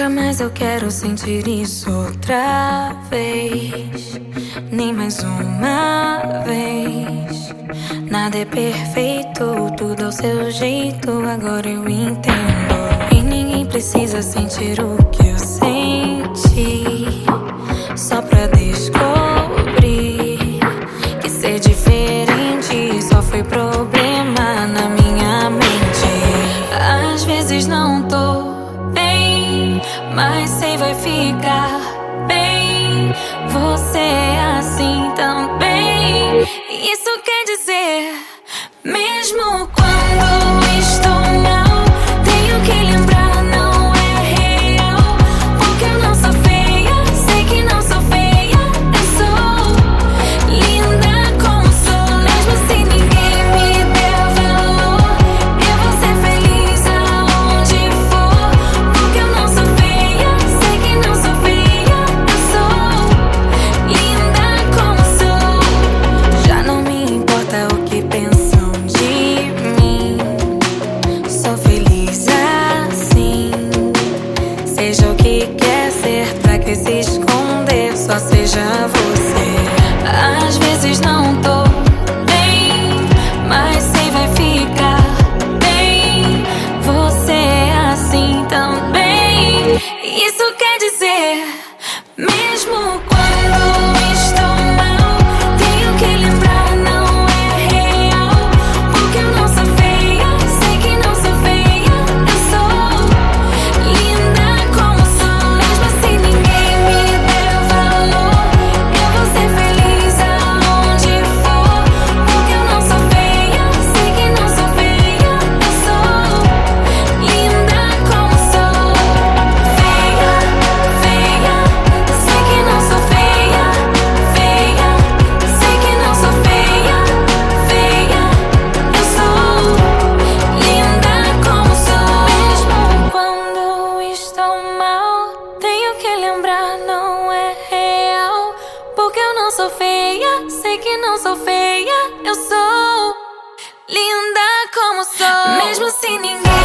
Nunca mais eu quero sentir isso outra vez. Nem mais uma vez. Nada é perfeito, tudo ao seu jeito. Agora eu entendo. E ninguém precisa sentir o que mas sei vai ficar bem. Você é assim também. Isso quer dizer, mesmo com se esconder, só seja você. Às vezes não tô bem, mas sei vai ficar bem. Você é assim também. Isso quer dizer, mesmo sou feia, eu sou linda como sou. Mesmo se ninguém.